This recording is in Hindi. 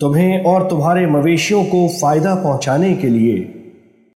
तुम्हें और तुम्हारे मवेशियों को फ़ायदा पहुँचाने के लिए